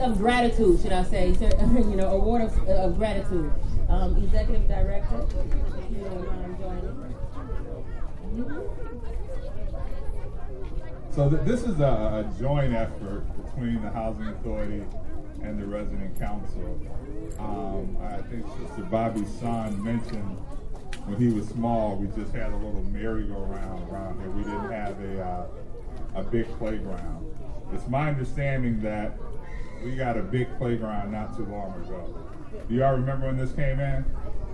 of gratitude, should I say? you know, award of, of gratitude. Um, Executive Director, you joining. So th- this is a, a, joint effort between the Housing Authority and the Resident Council. Um, I think Sister Bobby's son mentioned when he was small, we just had a little merry-go-round around here. We didn't have a, uh, a big playground. It's my understanding that we got a big playground not too long ago. Do y'all remember when this came in?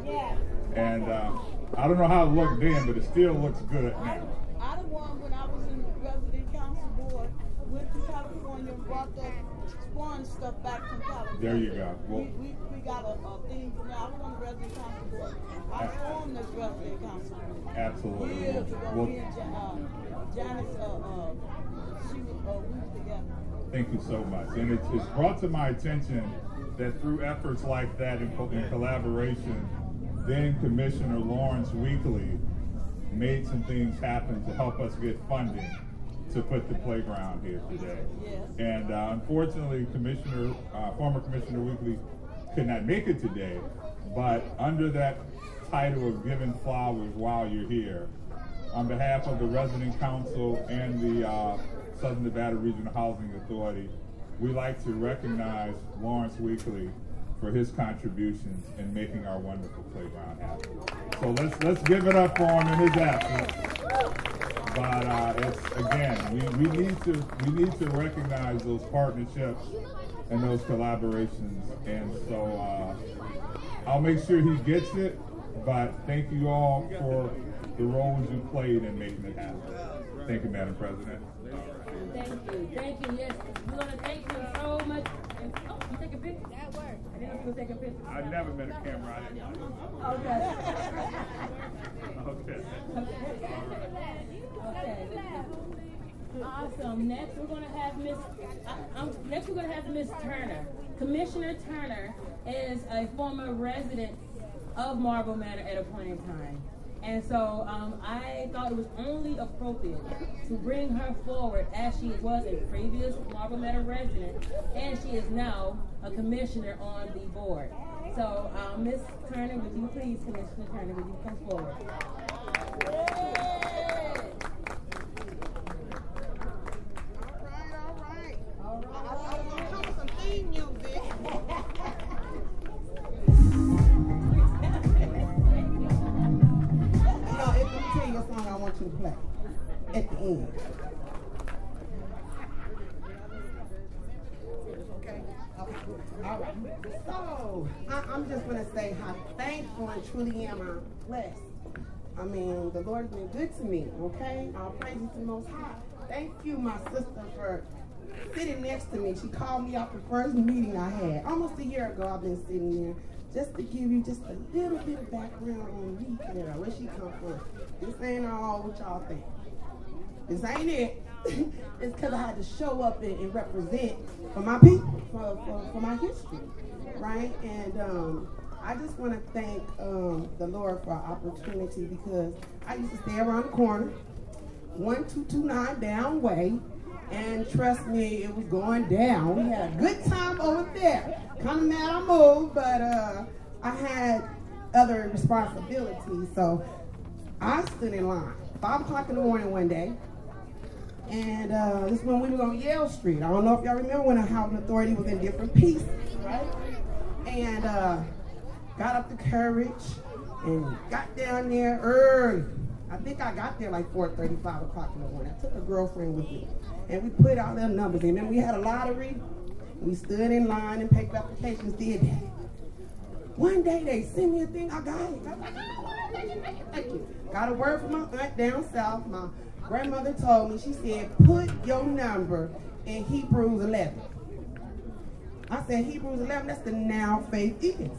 Yeah. And uh, I don't know how it looked then, but it still looks good now. I, I the one when I was in the resident council board, went to California and brought the spawn stuff back from California. There you go. Well, we, we, we got a, a thing from now. I was on the resident council board. I formed this resident council. board. Absolutely. Years ago, well, me and uh, Janice, uh, uh, she was, uh, we were together. Thank you so much. And it, it's brought to my attention that through efforts like that in, in collaboration, then Commissioner Lawrence Weekly made some things happen to help us get funding to put the playground here today. Yes. And uh, unfortunately, Commissioner, uh, former Commissioner Weekly could not make it today, but under that title of giving flowers while you're here, on behalf of the Resident Council and the uh, Southern Nevada Regional Housing Authority, we like to recognize Lawrence Weekly for his contributions in making our wonderful playground happen. So let's let's give it up for him in his absence. But uh, it's again, we, we need to we need to recognize those partnerships and those collaborations. And so uh, I'll make sure he gets it. But thank you all for the roles you played in making it happen. Thank you, Madam President. Thank you. Thank you. Yes, we want to thank you so much. And, oh, you take a picture? That works. I didn't know you were taking pictures. I've never met a camera. I didn't Okay. okay. Okay. Awesome. Next, we're going to have Miss. Next, we're going to have Miss Turner. Commissioner Turner is a former resident of Marble Manor at a point in time. And so um, I thought it was only appropriate to bring her forward as she was a previous Marble Manor resident, and she is now a commissioner on the board. So, um, Ms. Turner, would you please, Commissioner Turner, would you come forward? All right, all right. All right. I thought it was going to at. Okay? All right. So, I, am just going to say how thankful and truly am I blessed. I mean, the Lord's been good to me, okay? All praises to the Most High. Thank you, my sister, for sitting next to me. She called me out the first meeting I had. Almost a year ago, I've been sitting there just to give you just a little bit of background on me, Carol, where she come from. This ain't all what y'all think. This ain't it. it's because I had to show up and, and, represent for my people, for, for, for my history, right? And um, I just want to thank um, the Lord for our opportunity because I used to stay around the corner, 1229 down way, and trust me, it was going down. We had a good time over there. Kind of mad I moved, but uh, I had other responsibilities. So I stood in line. Five o'clock in the morning one day. And uh, this is when we was on Yale Street. I don't know if y'all remember when the housing authority was in different pieces, right? And uh, got up the courage and got down there early. I think I got there like 4:35 o'clock in the morning. I took a girlfriend with me, and we put all their numbers. In and then we had a lottery. We stood in line and paper applications. Did that. One day they sent me a thing. I got it. I was like, oh, thank you, thank you. Got a word from my aunt down south. My grandmother told me. She said, put your number in Hebrews 11. I said, Hebrews 11, that's the now faith is.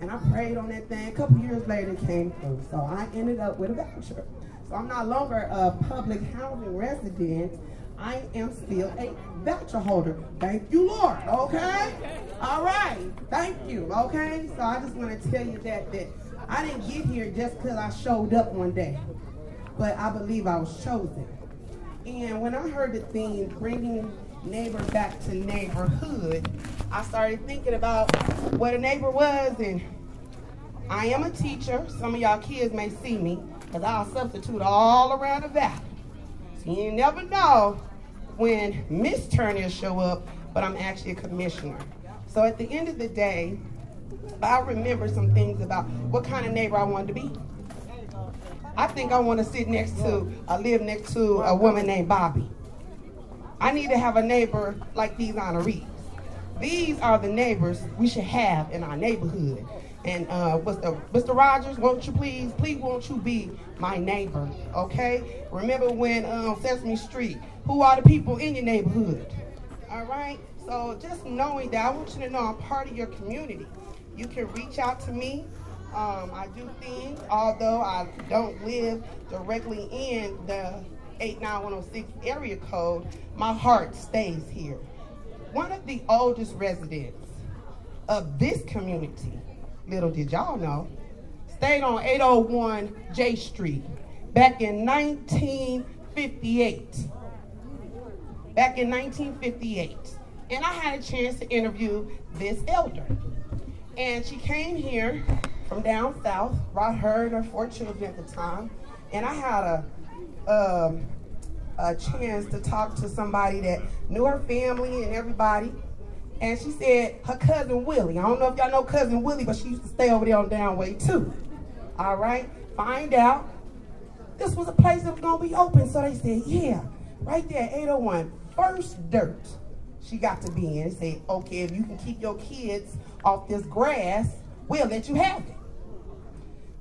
And I prayed on that thing. A couple years later, it came through. So I ended up with a voucher. So I'm no longer a public housing resident. I am still a voucher holder. Thank you, Lord. Okay? All right. Thank you. Okay? So I just want to tell you that that I didn't get here just because I showed up one day. But I believe I was chosen. And when I heard the theme, bringing neighbor back to neighborhood, I started thinking about what a neighbor was. And I am a teacher. Some of y'all kids may see me because I'll substitute all around the valley. So you never know when Miss Turner show up, but I'm actually a commissioner. So at the end of the day, I remember some things about what kind of neighbor I wanted to be. I think I want to sit next to, I live next to a woman named Bobby. I need to have a neighbor like these honorees. These are the neighbors we should have in our neighborhood. And uh, the, Mr. Rogers, won't you please, please won't you be my neighbor, okay? Remember when um, Sesame Street, who are the people in your neighborhood? All right? So just knowing that, I want you to know I'm part of your community. You can reach out to me. Um, I do things, although I don't live directly in the 89106 area code, my heart stays here. One of the oldest residents of this community, little did y'all know, stayed on 801 J Street back in 1958. Back in 1958. And I had a chance to interview this elder. And she came here from down south, brought her and her four children at the time. And I had a um, a chance to talk to somebody that knew her family and everybody. And she said her cousin Willie. I don't know if y'all know cousin Willie, but she used to stay over there on Downway too. All right. Find out this was a place that was gonna be open. So they said, yeah, right there, 801, first dirt she got to be in. They said, okay, if you can keep your kids off this grass, we'll let you have it.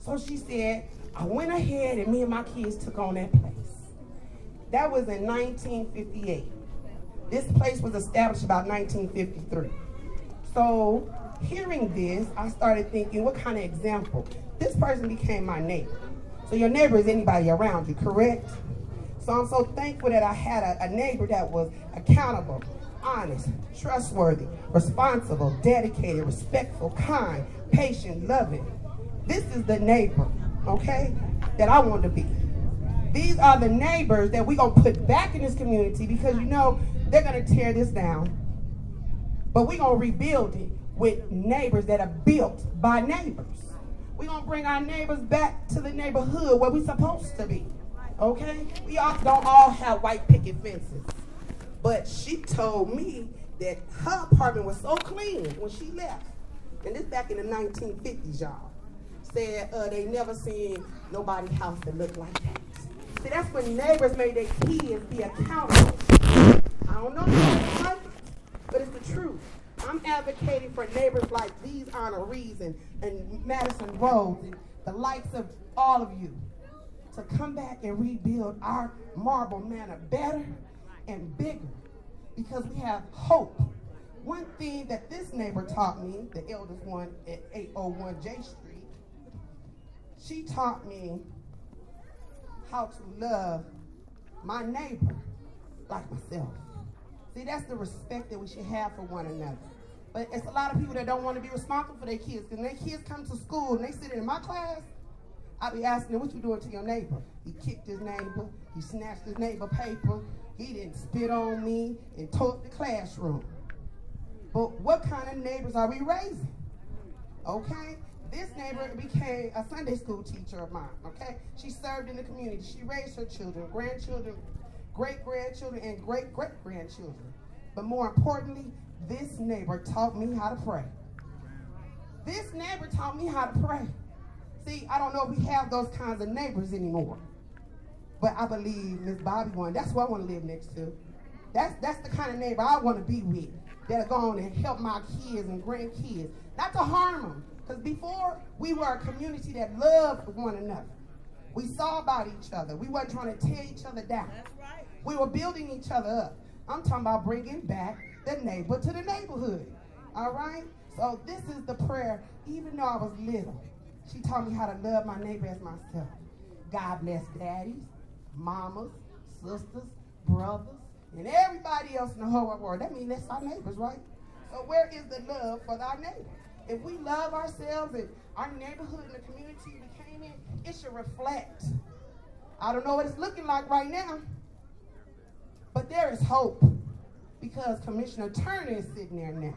So she said, I went ahead and me and my kids took on that place. That was in 1958. This place was established about 1953. So hearing this, I started thinking, what kind of example? This person became my neighbor. So your neighbor is anybody around you, correct? So I'm so thankful that I had a, a neighbor that was accountable, honest, trustworthy, responsible, dedicated, respectful, kind, patient, loving. This is the neighbor, okay, that I want to be. These are the neighbors that we're going to put back in this community because you know they're going to tear this down. But we're going to rebuild it with neighbors that are built by neighbors. We're going to bring our neighbors back to the neighborhood where we're supposed to be. Okay? We all, don't all have white picket fences. But she told me that her apartment was so clean when she left. And this back in the 1950s, y'all. Said uh, they never seen nobody's house that looked like that. See, that's when neighbors made their kids be accountable. I don't know if but it's the truth. I'm advocating for neighbors like these honorees and, and Madison Rhodes and the likes of all of you to come back and rebuild our marble manor better and bigger because we have hope. One thing that this neighbor taught me, the eldest one at 801 J Street, she taught me how to love my neighbor like myself. See, that's the respect that we should have for one another. But it's a lot of people that don't want to be responsible for their kids. Because their kids come to school and they sit in my class, I'll be asking them, what you doing to your neighbor? He kicked his neighbor. He snatched his neighbor paper. He didn't spit on me and tore up the classroom. But what kind of neighbors are we raising? Okay? This neighbor became a Sunday school teacher of mine, okay? She served in the community. She raised her children, grandchildren, great grandchildren, and great great grandchildren. But more importantly, this neighbor taught me how to pray. This neighbor taught me how to pray. See, I don't know if we have those kinds of neighbors anymore. But I believe Miss Bobby one. That's what I want to live next to. That's that's the kind of neighbor I want to be with. That'll go on and help my kids and grandkids. Not to harm them, because before, we were a community that loved one another. We saw about each other. We weren't trying to tear each other down. That's right. We were building each other up. I'm talking about bringing back the neighbor to the neighborhood. All right? So this is the prayer. Even though I was little, she taught me how to love my neighbor as myself. God bless daddies, mamas, sisters, brothers, and everybody else in the whole world. That means that's our neighbors, right? So where is the love for our neighbor? If we love ourselves and our neighborhood and the community we came in, it should reflect. I don't know what it's looking like right now, but there is hope because Commissioner Turner is sitting there now.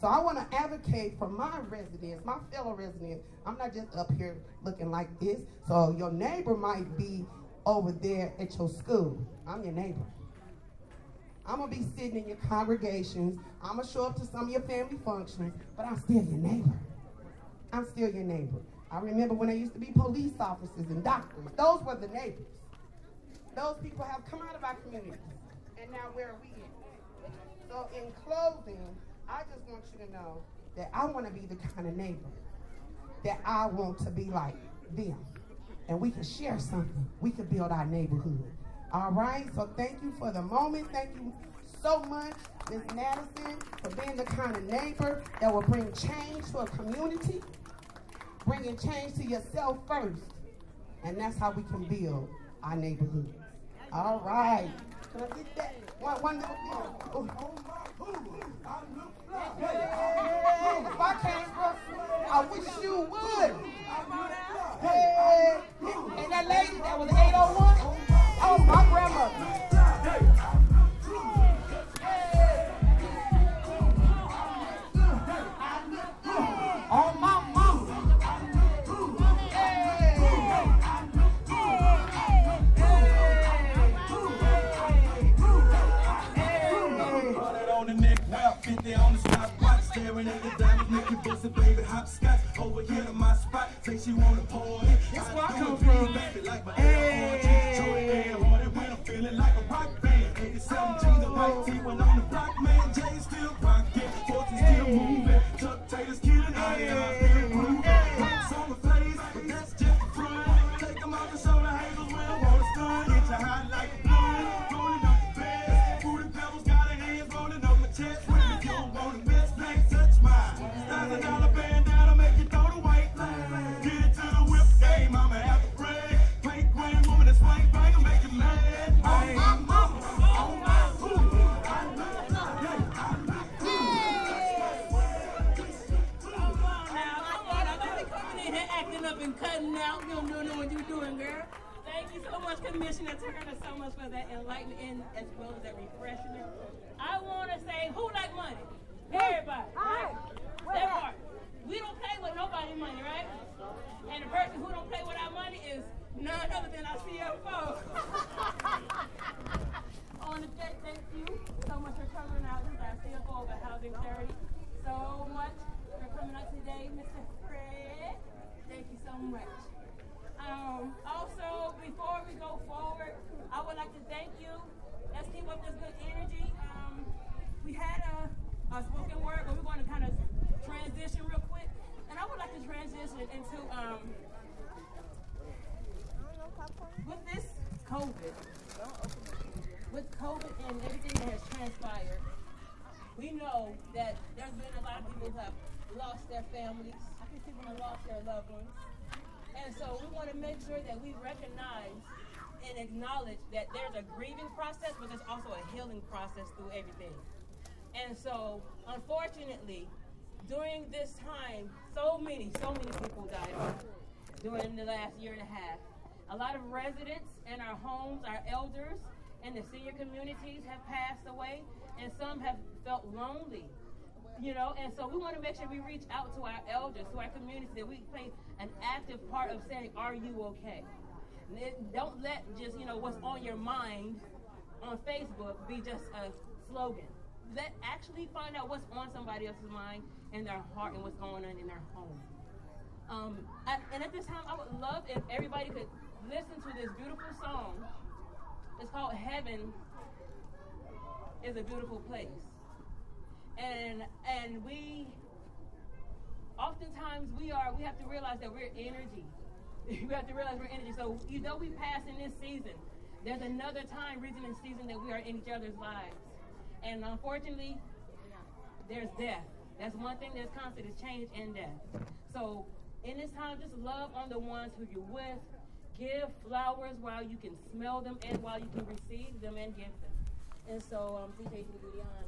So I want to advocate for my residents, my fellow residents. I'm not just up here looking like this. So your neighbor might be over there at your school. I'm your neighbor. I'm gonna be sitting in your congregations. I'm gonna show up to some of your family functions, but I'm still your neighbor. I'm still your neighbor. I remember when there used to be police officers and doctors. Those were the neighbors. Those people have come out of our community. And now where are we in? So in closing, I just want you to know that I want to be the kind of neighbor that I want to be like them. And we can share something. We can build our neighborhood. All right? So thank you for the moment. Thank you so much, Ms. Madison, for being the kind of neighbor that will bring change to a community, bringing change to yourself first. And that's how we can build our neighborhood. All right. Can I get that? One, one little thing. Oh. If I can't, I wish you would. Hey, and that lady that was 801, oh, my grandmother. On oh, my mama. on the neck, well, 50 on the spot, watch, staring at the diamonds, make you bust a baby hopscotch. Over here to my spot, say she wanna party. That's where I come from. None other than our CFO. I want to say thank you so much for coming out. This our CFO of Housing Charity. So much for coming out today, Mr. Fred. Thank you so much. Um, also, before we go forward, I would like to thank you. Let's keep up this good energy. Um, we had a, a spoken word, but we're going to kind of transition real quick. And I would like to transition into um, with this COVID, with COVID and everything that has transpired, we know that there's been a lot of people who have lost their families. I think people have lost their loved ones. And so we want to make sure that we recognize and acknowledge that there's a grieving process, but there's also a healing process through everything. And so, unfortunately, during this time, so many, so many people died during the last year and a half. A lot of residents in our homes, our elders, and the senior communities have passed away, and some have felt lonely you know, and so we want to make sure we reach out to our elders, to our community, that we play an active part of saying, Are you okay? Don't let just, you know, what's on your mind on Facebook be just a slogan. Let actually find out what's on somebody else's mind and their heart and what's going on in their home. Um, I, and at this time, I would love if everybody could listen to this beautiful song. It's called Heaven is a Beautiful Place and and we oftentimes we are we have to realize that we're energy we have to realize we're energy so you know we pass in this season there's another time, reason, and season that we are in each other's lives. And unfortunately, there's death. That's one thing that's constant is change and death. So in this time, just love on the ones who you're with. Give flowers while you can smell them and while you can receive them and give them. And so, um, CJ, you do the honor.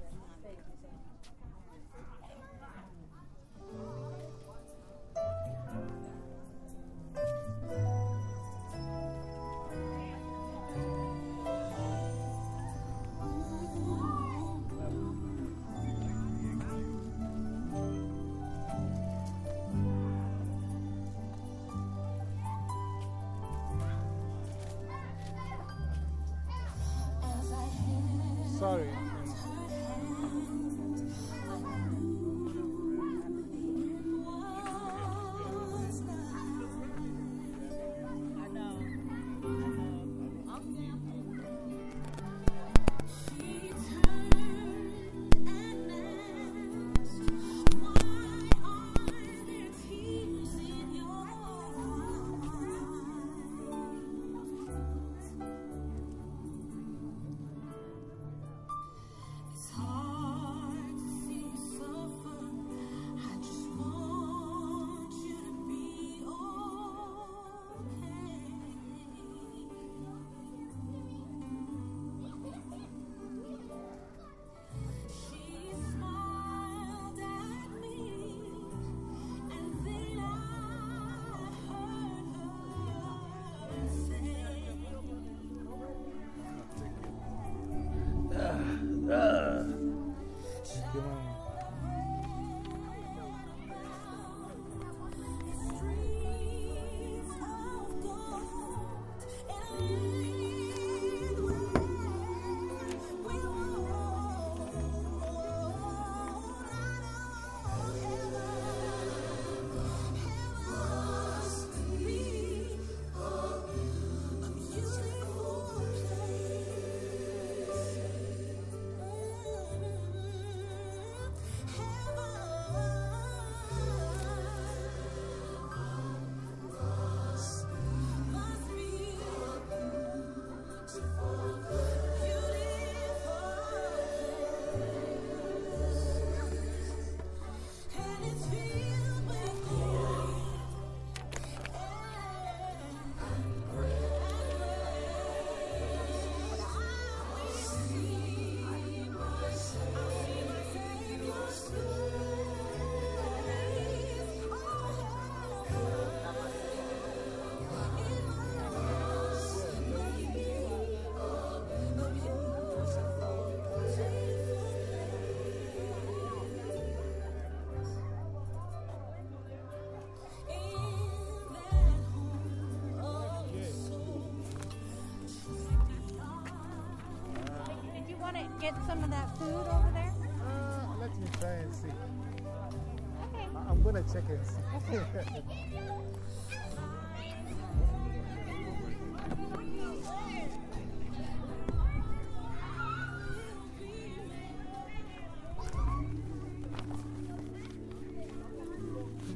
Get some of that food over there? Uh, let me try and see. Okay. I- I'm gonna check and see.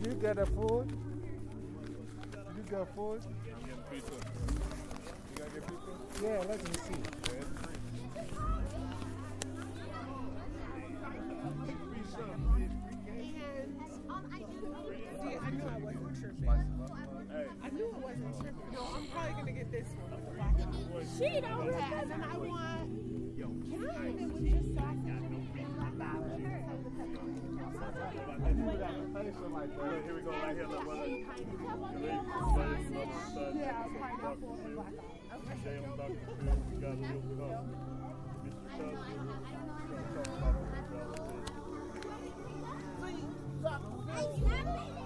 Did you get a food? Did you get food? Yeah, let me see. I knew I wasn't tripping. No, I'm probably gonna get this one. She don't have, and I want. Can I it with just so I can Here we go, right here. Look, well, Yeah, pineapple and black. Phil, we got a little of Mr. Gonna talk about it. Makes it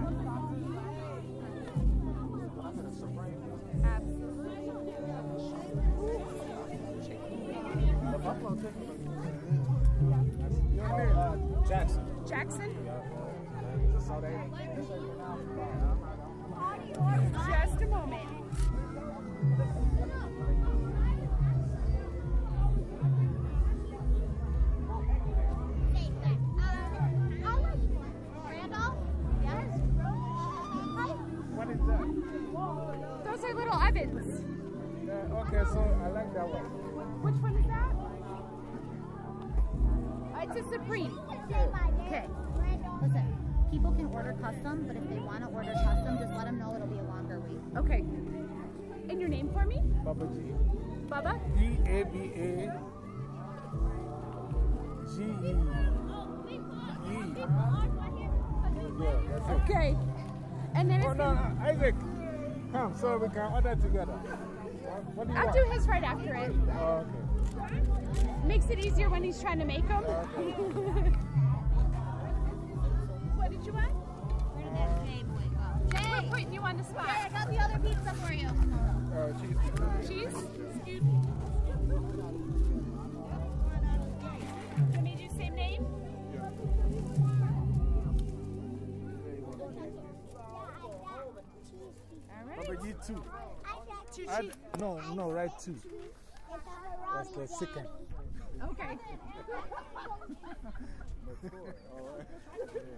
Just a moment. Randolph? Yes? Hi. what is that? Those are little ovens. Uh, okay, so I like that one. Which one is that? Uh, it's a Supreme. Okay. Listen, people can order custom, but if they want to order custom, just let them know it'll be a longer wait. Okay. And your name for me? Baba G. Bubba? D A B A G E. Yeah. Okay. And then Oh, it's no, no, Isaac, come so we can order together. What, what do you I'll want? do his right after it. Oh, okay. Makes it easier when he's trying to make them. what did you want? Jay! We're putting you on the spot. Jay, I got the other pizza for you. Uh, cheese. Cheese? Excuse me. Let me do same name? All right. Baba G two. Two Add, cheese. no, no, right two. That's the second. Okay.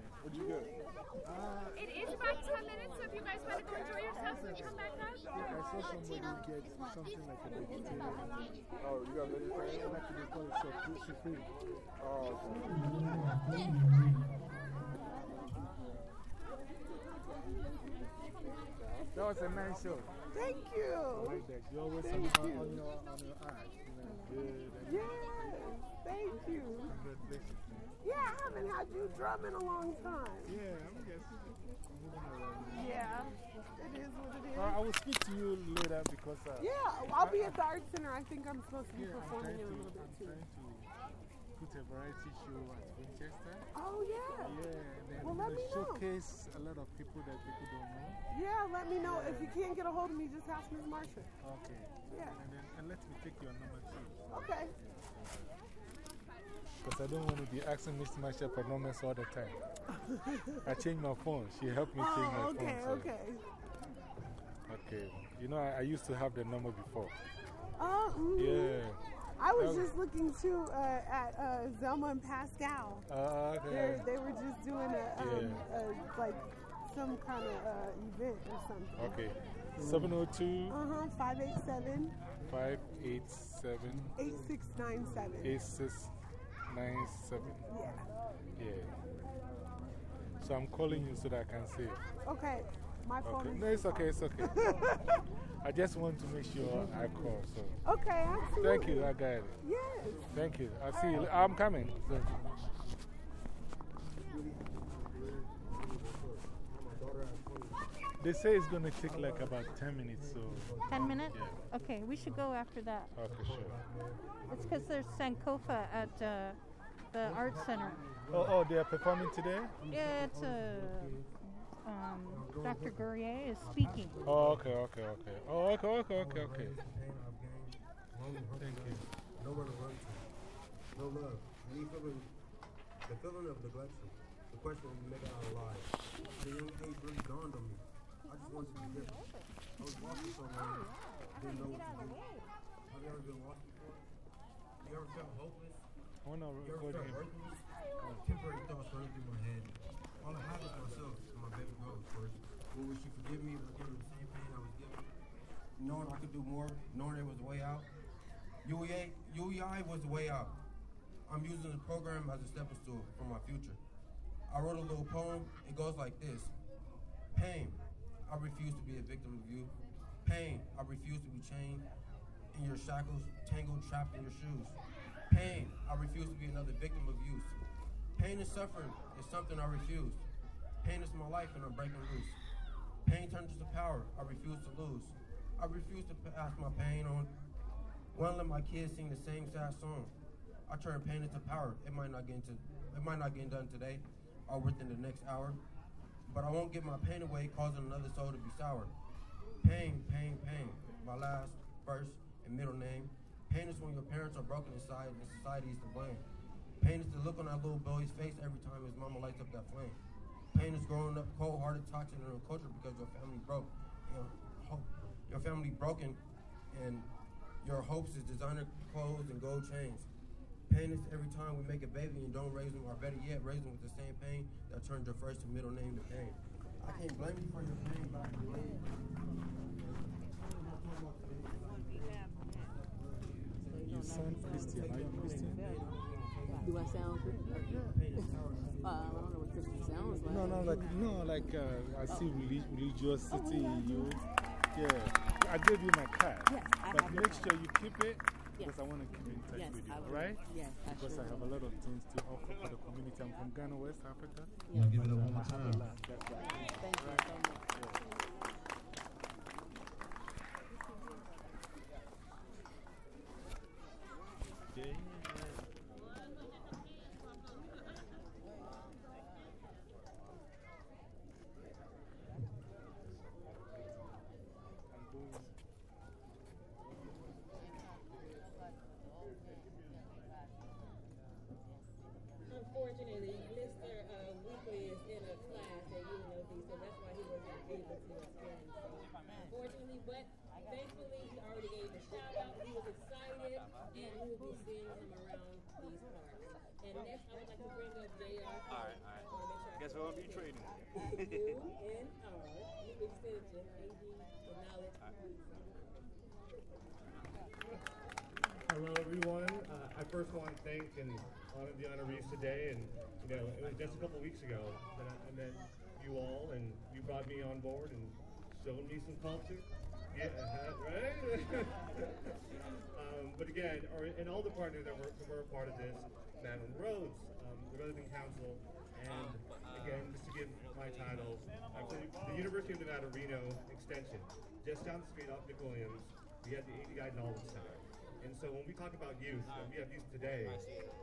What you got? It is about 10 minutes, so if you guys want to go enjoy yourselves and come back up. I saw somebody get something like a vegetarian. Oh, you got vegetarian? Like they call it so supreme. Oh, okay. That was a nice show. Thank I you. like that. You always have Thank on, you. on your, on your eyes. You know, good. And Yes, thank you. Congratulations. Yeah, I haven't had you drum in a long time. Yeah, I'm guessing. Yeah, it is what it is. Uh, I will speak to you later because. Uh, Yeah, I'll be at the art center. I think I'm supposed to be Yeah, performing in a to, little bit I'm too. trying to put a variety show at Winchester. Oh yeah. Yeah, and then Well, let me know. showcase a lot of people that people don't know. Yeah, let me know. If you can't get a hold of me, just ask Miss Marsha. Okay. Yeah. And then and let me take your number too. Okay. Because I don't want to be asking Miss Marsha for numbers all the time. I changed my phone. She helped me change my Oh, okay, phone. so- okay. Okay. You know, I, I used to have the number before. Oh, mhm. Yeah. I was just looking too uh, at uh, Zelma and Pascal. Uh, okay. They're, they were just doing a, um, a like some kind of uh, event or something. Okay. 702 Uh huh. 587 587 8697. 8697. Yeah. Yeah. So I'm calling you so that I can see. Okay. My phone Okay. is. No, it's okay, it's okay. I just want to make sure I call. So Okay, absolutely. thank you, I got it. Yes. Thank you. I'll see you. I'm coming. They say it's going to take like about 10 minutes, so. 10 minutes? Yeah. Okay, we should go after that. Okay, sure. It's because there's Sankofa at uh, the art center. Oh, oh, they are performing today? Yeah, it's uh, um, Dr. Gourier is speaking. Oh, okay, okay, okay. Oh, okay, okay, okay, okay. Thank you. Nowhere to run to. No love. Me feeling the feeling of neglection. The question of make out alive. At a young age really dawned on me. I just wanted to different. I was walking so long, didn't know what to do. Have you ever been lost before? You ever felt hopeless? Want to You ever felt worthless? Like temporary thoughts running through my head. All I have is myself and my baby girl, of course. Well, would she forgive me for giving the same pain I was given? Knowing I could do more, knowing there was a way out. UEA, UEI was the way out. I'm using the program as a stepping stool for my future. I wrote a little poem. It goes like this Pain, I refuse to be a victim of you. Pain, I refuse to be chained in your shackles, tangled, trapped in your shoes. Pain, I refuse to be another victim of use. Pain and suffering is something I refuse. Pain is my life and I'm breaking loose. Pain turns into power. I refuse to lose. I refuse to pass my pain on. Won't let my kids sing the same sad song. I turn pain into power. It might not get into, it might not get done today or within the next hour, but I won't give my pain away, causing another soul to be sour. Pain, pain, pain. My last, first, and middle name. Pain is when your parents are broken inside and society is to blame. Pain is the look on that little boy's face every time his mama lights up that flame. Pain is growing up cold-hearted, toxic in a culture because your family broke. Hope, your family broken, and your hopes is designer clothes and gold chains. Pain is every time we make a baby and don't raise them, or better yet, raise them with the same pain that turned your first and middle name to pain. I can't blame you for your pain, but I can blame You sound Christian. Are you Christian? Do I sound good? uh, I don't know what Christian sounds like. No, no, like, no, like uh, I see relig religiosity in you. Yeah. I gave you my card. Yes, I but make sure you keep it Yes. Because I want to keep in touch Yes, with you, I all will. right? Yes, I Because sure I have a lot of things to offer for the community. I'm from Ghana, West Africa. Yeah. Give it up one more I have a time. That's why. Thank you so much. Yeah. Unfortunately, Mr. Uh, Weekly is in a class at UNLV, so that's why he wasn't able to attend. So, unfortunately, but thankfully, he already gave a shout out. He was excited, and we will be seeing him around these parts. And next, I would like to bring up JR. All right, all right. Guess we'll be trading. U N R, new extension, AD, the knowledge. Hello, everyone. Uh, I and honored the honorees today. And you know, it was just a couple weeks ago that I, I met you all, and you brought me on board and showed me some culture. Yeah, right. um, but again, or, and all the partners that were, were a part of this, Madeline Rhodes, um, the resident council, and again, just to give my title, I'm the, University of Nevada Reno Extension, just down the street off McWilliams, we have the 80 Guide Knowledge Center. And so when we talk about youth, and we have youth today,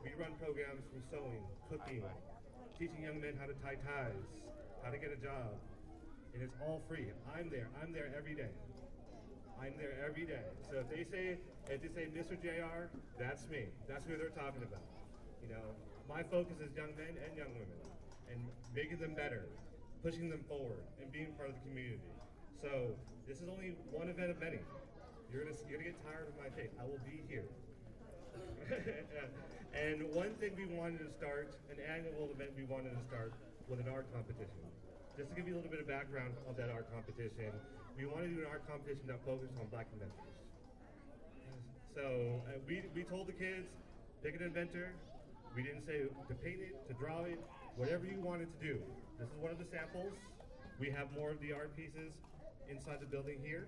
we run programs from sewing, cooking, teaching young men how to tie ties, how to get a job, and it's all free. I'm there. I'm there every day. I'm there every day. So if they say, if they say Mr. JR, that's me. That's who they're talking about. You know, my focus is young men and young women, and making them better, pushing them forward, and being part of the community. So this is only one event of many. You're gonna you're gonna get tired of my face. I will be here. and one thing we wanted to start, an annual event we wanted to start, was an art competition. Just to give you a little bit of background of that art competition, we wanted to do an art competition that focused on black inventors. So uh, we, we told the kids, pick an inventor. We didn't say to paint it, to draw it, whatever you wanted to do. This is one of the samples. We have more of the art pieces inside the building here.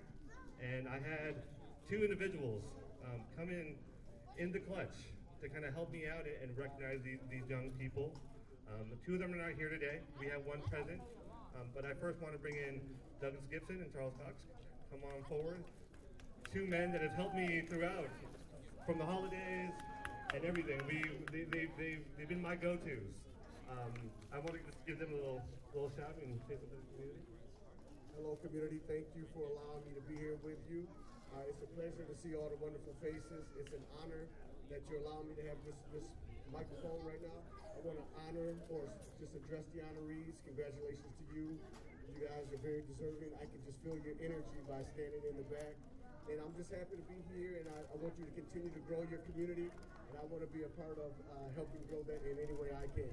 And I had two individuals um, come in in the clutch to kind of help me out and recognize these, these young people. Um, two of them are not here today. We have one present. Um, but I first want to bring in Douglas Gibson and Charles Cox. Come on forward. Two men that have helped me throughout, from the holidays and everything. We, they, they, they, they've been my go-tos. Um, I want to just give them a little, little shout and say something to the community. Hello, community. Thank you for allowing me to be here with you. Uh, it's a pleasure to see all the wonderful faces. It's an honor that you're allowing me to have this, this microphone right now. I want to honor or just address the honorees. Congratulations to you. You guys are very deserving. I can just feel your energy by standing in the back. And I'm just happy to be here, and I, I want you to continue to grow your community, and I want to be a part of uh, helping grow that in any way I can.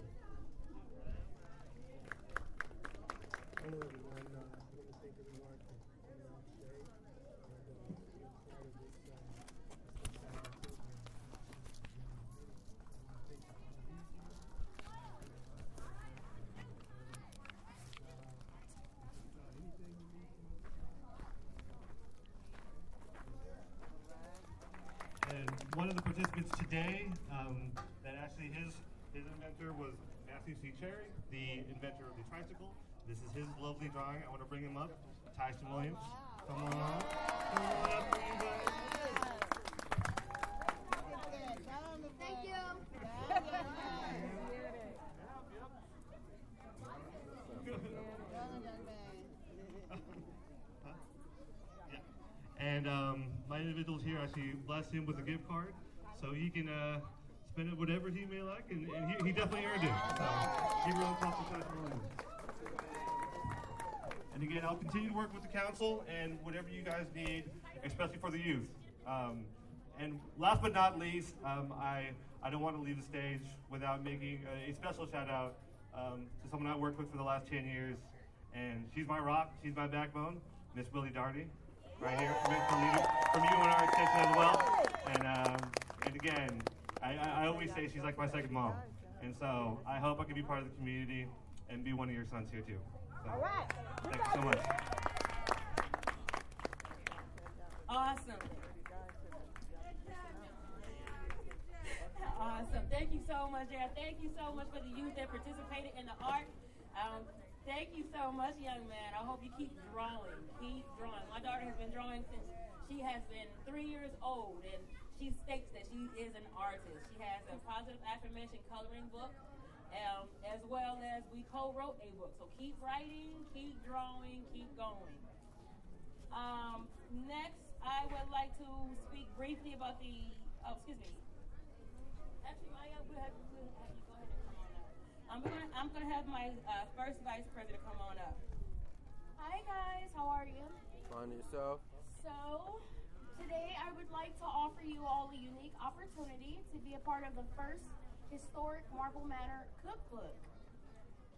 Hello, everyone. Uh, I want to thank everyone for coming out today and uh, being part of this, uh, this exciting program. Thank you for the music. Anything you need from And one of the today, um, that actually his his inventor was Matthew C. Cherry, the inventor of the tricycle. This is his lovely drawing. I want to bring him up. Tyson Williams. Come on up. Come on up, you guys. Thank you. And um, my individuals here actually blessed him with a gift card, so he can uh, spend it whatever he may like, and, and he, he definitely earned it. So. And again, I'll continue to work with the council and whatever you guys need, especially for the youth. Um, and last but not least, um, I, I don't want to leave the stage without making a, a special shout out um, to someone I worked with for the last 10 years. And she's my rock, she's my backbone, Miss Willie Darty, right here from, from, you, from you and our extension as well. And, um, and again, I, I I always say she's like my second mom. And so I hope I can be part of the community and be one of your sons here too. So, All right. Thank you so much. Awesome. Awesome. Thank you so much, Jared. Thank you so much for the youth that participated in the art. Um, thank you so much, young man. I hope you keep drawing. Keep drawing. My daughter has been drawing since she has been three years old, and she states that she is an artist. She has a positive affirmation coloring book, um, as well as we co-wrote a book. So keep writing, keep drawing, keep going. Um, next, I would like to speak briefly about the. Oh, excuse me. Actually, Maya, we'll have, we'll have you go ahead and come on up. I'm gonna, I'm gonna have my uh, first vice president come on up. Hi guys, how are you? Fine yourself. So, today I would like to offer you all a unique opportunity to be a part of the first historic Marble Manor cookbook.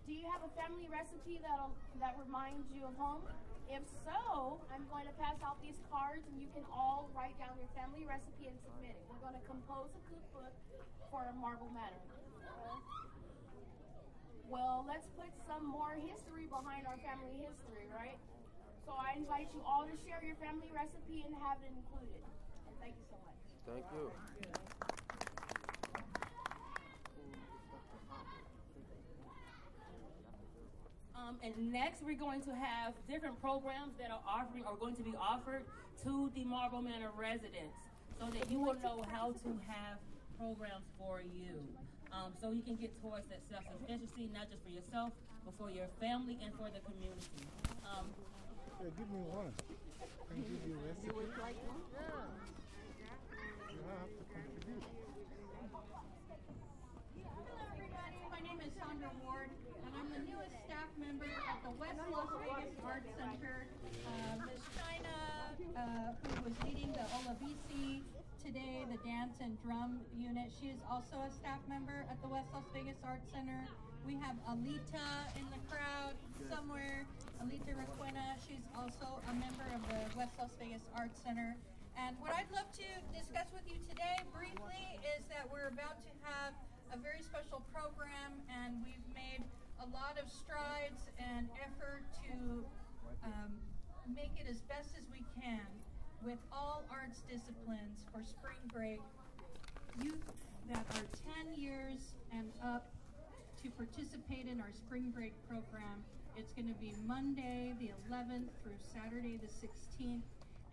Do you have a family recipe that'll that reminds you of home? If so, I'm going to pass out these cards and you can all write down your family recipe and submit it. We're going to compose a cookbook for Marble Manor. Well, let's put some more history behind our family history, right? So I invite you all to share your family recipe and have it included. And thank you so much. Thank you. Um, and next, we're going to have different programs that are offering or going to be offered to the Marble Manor residents, so that you will know how to have programs for you. Um, so you can get towards that self-sufficiency, not just for yourself, but for your family and for the community. Um, Yeah, give me one. Can give you a recipe. You would like one? You have to contribute. Hello, everybody. My name is Sandra Ward, and I'm the newest staff member at the West Las Vegas Art Center. Uh, Ms. China, uh, who was leading the Olavisi today, the dance and drum unit, she is also a staff member at the West Las Vegas Art Center. We have Alita in the crowd somewhere. Alita Requena, she's also a member of the West Las Vegas Art Center. And what I'd love to discuss with you today briefly is that we're about to have a very special program and we've made a lot of strides and effort to um, make it as best as we can with all arts disciplines for spring break. Youth that are 10 years and up to participate in our spring break program. It's going to be Monday, the 11th, through Saturday, the 16th,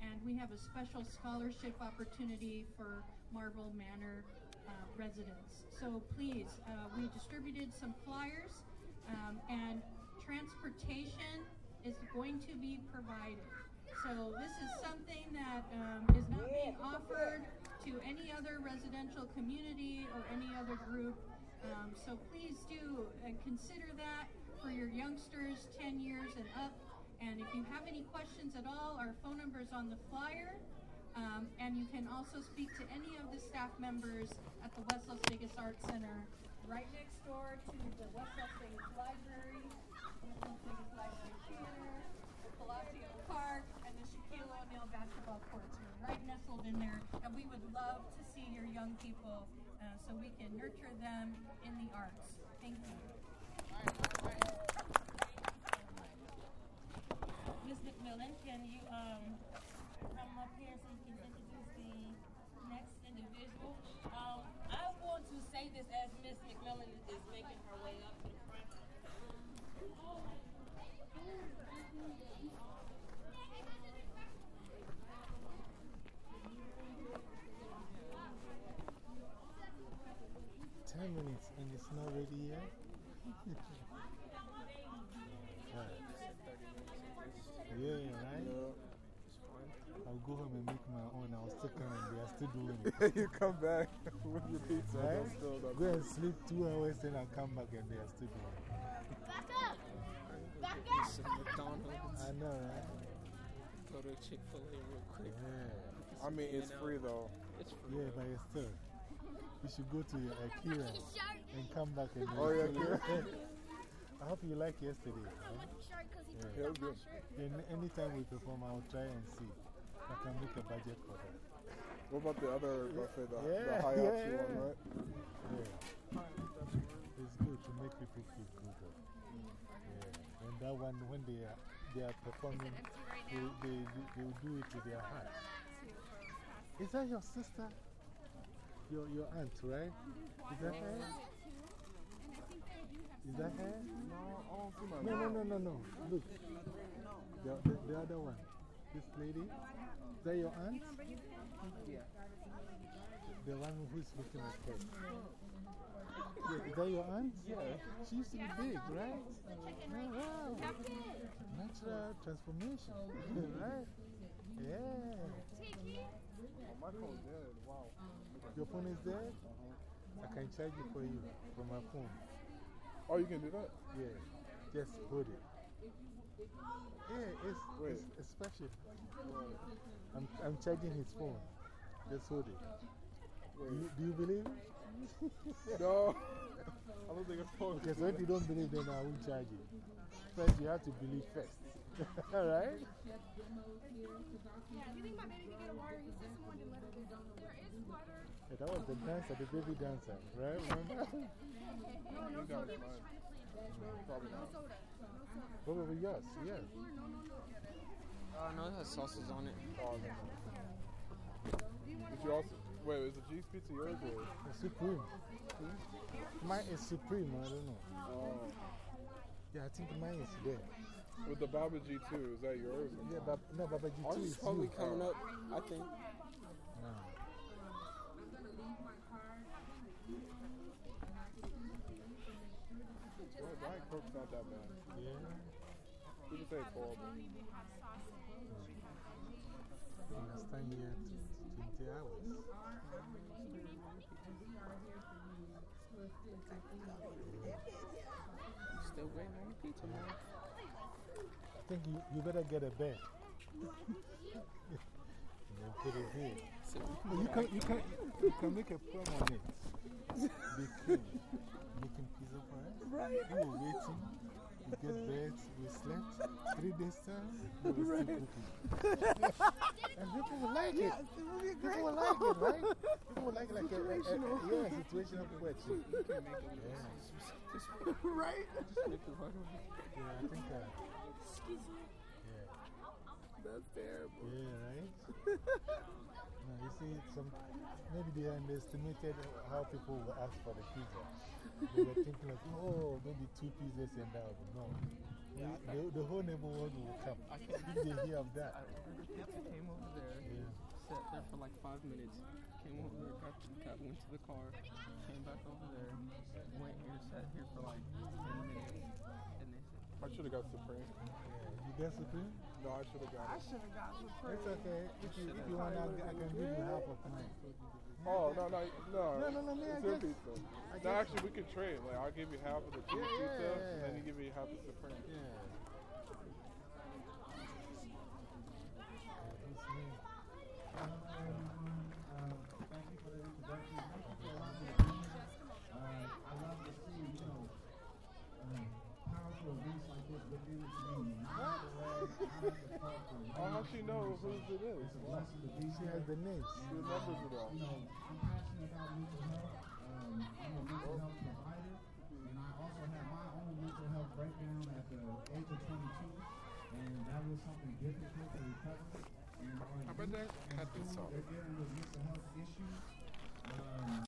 and we have a special scholarship opportunity for Marble Manor uh, residents. So please, uh, we distributed some flyers, um, and transportation is going to be provided. So this is something that um, is not being offered to any other residential community or any other group. Um, so please do uh, consider that for your youngsters 10 years and up. And if you have any questions at all, our phone number is on the flyer. Um, and you can also speak to any of the staff members at the West Las Vegas Art Center, right next door to the West Las Vegas Library, West Las Vegas Library right nestled in there, and we would love to see your young people uh, so we can nurture them in the arts. Thank you. Ms. McMillan, can you um, come up here so you can introduce the next individual? Um, I want to say this as Ms. McMillan is making her way up to the front. Ten minutes and it's not ready yet. Right. Yeah, right? How go home and make my own, I'll still come and they are still doing it. you come back with your pizza. Right? They're still not Go and sleep two hours, then I'll come back and they are still doing. Back up! Back Some McDonald's. I know, right? Go to Chick fil A real quick. Yeah. I mean, it's free though. It's free. Yeah, but it's still. You should go to your Akira and come back and Oh, yeah, Akira. Akira. I hope you like yesterday. Huh? Yeah, it was good. And anytime we perform, I'll try and see I can make a budget for that. What about the other buffet, the, Yeah, the high yeah, option one, right? Yeah. It's good to make people feel good. though. Yeah. And that one, when they are, they are performing, they, they, they, they will do it with their heart. Is that your sister? Your, your aunt, right? Is that her? Is that her? No, I don't see my No, no, no, no, no. Look. The, the, the other one. This lady. Is that your aunt? Yeah. The one who's looking at her. Yeah, is that your aunt? Yeah. She used to be big, right? Oh, wow. Natural transformation, right? Yeah. Oh, my phone's dead. Wow. Your phone is dead? I can charge it for you from my phone. Oh, you can do that? Yeah. Just hold it. Yeah, it's, it's, it's special. I'm, I'm charging his phone. Just hold it. Do you, do you believe it? no. I don't think it's phone. Okay, so if you don't believe, then I won't charge you. First, you have to believe first. Alright? Yeah, do you think my baby can get a water? He said someone didn't let her get There is water. Yeah, that was the dancer, the baby dancer, right? Remember? No, no got soda. it, mine. Probably No not. soda. No soda. What about yours? Yes. No, no, no. Uh, no, it has sauces on it. Oh, no. Did you also, wait, is the G's Pizza yours or? It's Supreme. Mine is Supreme, I don't know. Oh. Yeah, I think mine is there. With the Baba G2, is that yours? Yeah, but no, Baba G2 Ours is is probably coming up, I think. No. Well, Diet Coke's not that bad. Yeah. People say it's horrible. Last time here, 20 hours. Still waiting on the pizza, man. I think you, you better get a bed. and then put it here. Oh, you, can, you, can, you can make a plan on it. They came making pizza for. Right. We were waiting. We get beds. We slept. Three days time, we were Right. still cooking. and people will like it. Yes, it would be great People will like it, right? People will like, it like a, a, a, yeah, situational can make it Yeah. right? Just make it. Yeah, I think uh, Excuse me. yeah. That's terrible. Yeah, right? no, you see, some, maybe they underestimated how people will ask for the pizza. They were thinking like, oh, maybe two pizzas and that. No. Yeah, the, the whole neighborhood will come. I If they hear of that. I ordered pizza, came over there, Yeah. sat there for like five minutes, came over there, got, got, went to the car, came back over there, went here, sat here for like 10 minutes, and they said, I should have got Supreme. You got Supreme? No, I should have got it. should have got Supreme. It's okay. If you, if you want, I, I can give you half of mine. Oh, no, no, no. No, no, no, man, It's I your guess- pizza. I No, guess- actually, we could trade. Like, I'll give you half of the cheese Yeah, pizza, yeah, and then yeah. you give me half of the Supreme. Yeah. It's me. Um, um, thank you for the introduction. Thank you for allowing me to be here. Uh, I love to see, you know, um, powerful events like this within the community. I'm glad I have the talk to Oh, how'd she know whose it is? It's a blessing to be She has the names. She remembers it all. You know, I'm passionate about mental health. Um, I'm a mental health provider, and I also had my own mental health breakdown at the age of 22, and that was something difficult to recover. And How about that? Cut this off. They're dealing with mental health issues. Um,